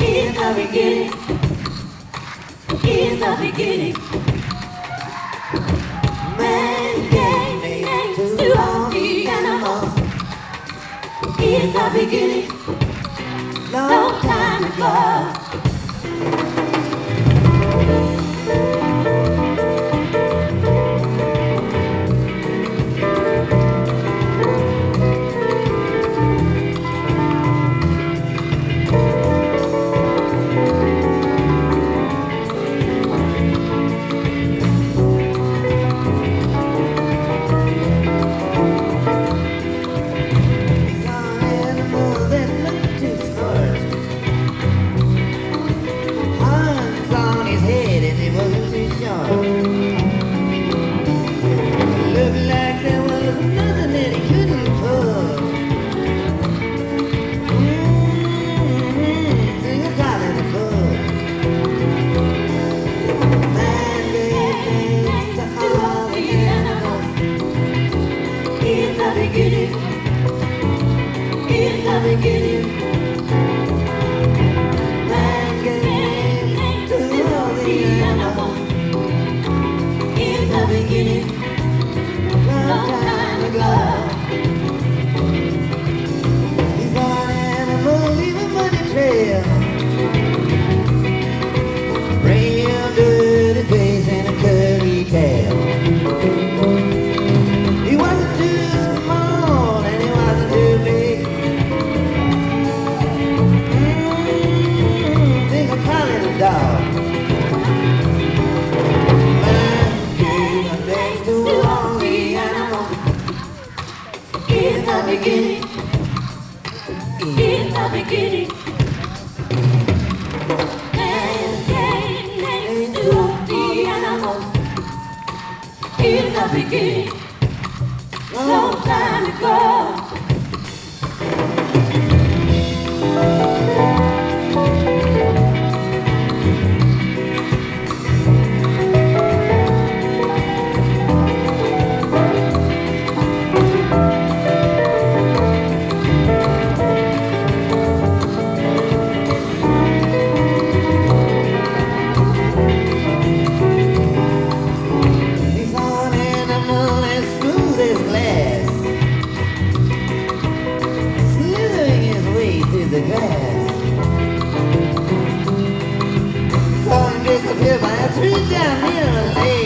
in the beginning, in the beginning, man gave names to all the animals. In the beginning, long time ago. beginning, long time ago. If I treat them ill,